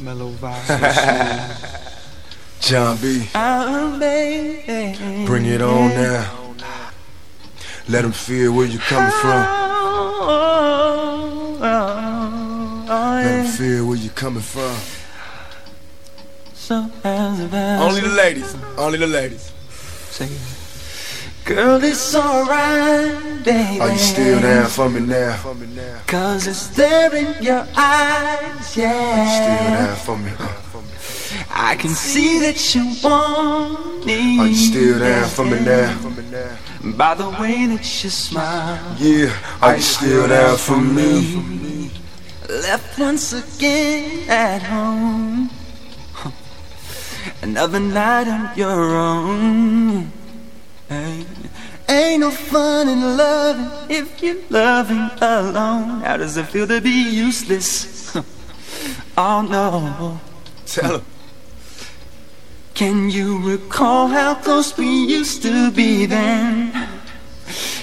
Mellow vibes. Jon B. Bring it on now. Let them feel where you're coming from. Let them feel where you're coming from. Only the ladies. Only the ladies. Girl, it's alright, baby. Are you still down for me now? Cause it's there in your eyes, yeah. Are you Still down for me. Uh, I can see that you want me. Are you still down for me now? By the way that you smile. Yeah. Are you still down for me? Left once again at home. Another night on your own. Ain't no fun in loving if you're loving alone. How does it feel to be useless? oh no. Tell him. Can you recall how close we used to be then?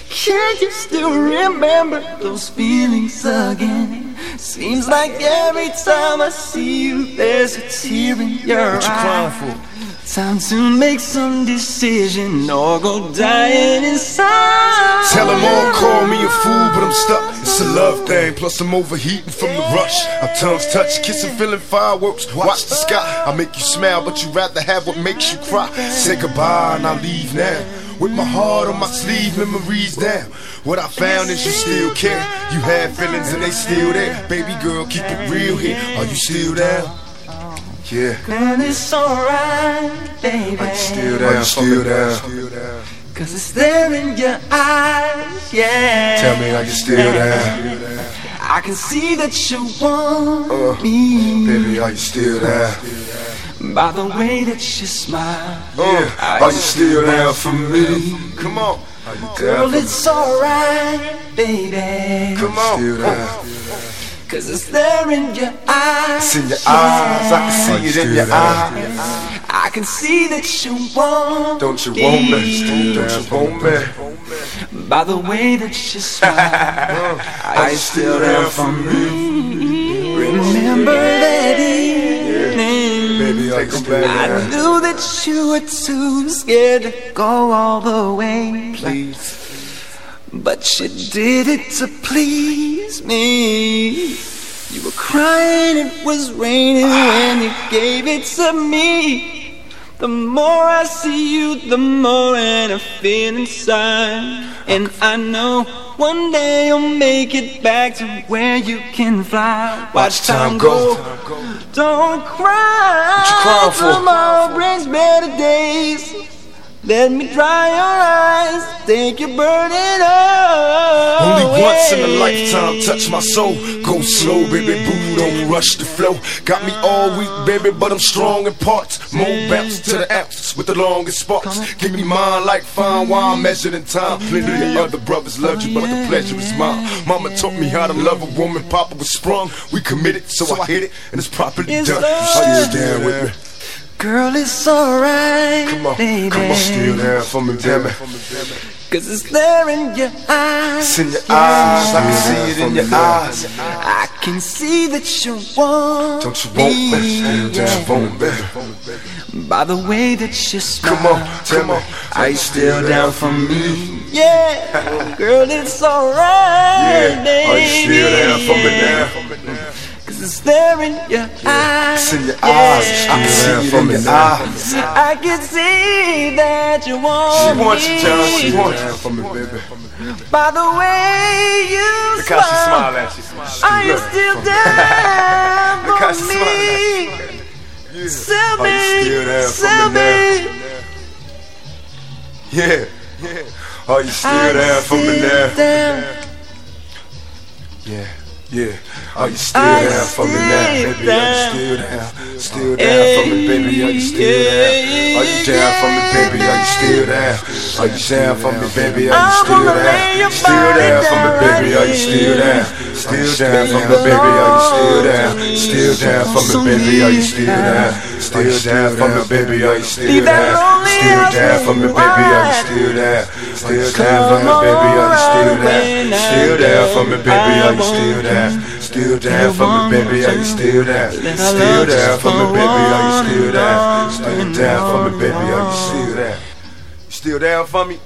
Can you still remember those feelings again? Seems like every time I see you, there's a tear in your eye. What you crying for? Time to make some decision or go dying inside. Tell them all call me a fool, but I'm stuck. It's a love thing, plus I'm overheating from the rush. Our tongues touch, kissing, feeling fireworks. Watch the sky. I make you smile, but you rather have what makes you cry. Say goodbye and I leave now. With my heart on my sleeve, memories down. What I found is you still care. You had feelings and they still there. Baby girl, keep it real here. Are you still down? Yeah. And it's alright, baby. Are you still there? Are you still there? Cause it's there in your eyes, yeah. Tell me, are you still there? I can see that you want Uh, me Baby, are you still there? by the way that you smile. Uh, are you still there for me? Come on. Are you Girl, down for it's alright, baby. Come on. Still down. Cause it's there in your eyes. It's in your eyes. I can see it in your eyes. I can see that you want Don't you want me? Don't you want me? by the way that you smile. Are you still down for me? Remember that evening. Baby, are you still I down? knew that you were too scared to go all the way. Please. But you did it to please me. You were crying, it was raining when you gave it to me. The more I see you, the more and I feel inside. And I know one day you'll make it back to where you can fly. Watch time go. Don't cry. What you crying for? Tomorrow brings better days. Let me dry your eyes, take your burden away. Only once in a lifetime, touch my soul. Go slow, baby boo, don't rush the flow. Got me all weak, baby, but I'm strong in parts. More bounce to the ounces with the longest sparks. Give me mine like fine wine, measured in time. Plenty of other brothers loved you, but the pleasure is mine. Mama taught me how to love a woman, Papa was sprung. We committed, so I hit it, and it's properly done. love. You with me? Girl, it's alright, Come on, baby. come on, still down for me, baby. Cause it's there in your eyes. It's in your eyes, I can see it in your eyes. I can see that you want Don't you want me? Don't you want me? yeah. By the way that you smile. Come on, tell me, are you still down for me? Yeah, girl, it's alright, Yeah, are you still down for me now? Cause it's there in your eyes. It's in your yeah. I can see it in your eyes. I can see that you She want wants you, me. Jon, she wants you. for me, baby. By the way you Look how she smile. smile at you. Are you still there Look how for she smile me? Yeah. Tell Are you still me, down for me. Yeah, yeah. Are you still there you for me still now? Yeah, yeah. Are you still down for me now, baby? Are you still down? Still down for me, baby? Are you still down? Are you down for me, baby? Are you still down? Are you down for me, baby? Are you still wanna lay your down? Still down for me, baby? Are you still down? Still down for me, baby? Are you still down? Still down for me, baby? Are you still down? Still down for me, baby? Are you still down? Still down for me, baby? Are you still down? Still down for me, baby? Are you still down? Still down for me, baby? Are you still down? Still down for me, baby? Are you still down? Still down for me, baby? Are you still down? Still down for me, baby? Are you still down? Still down for me?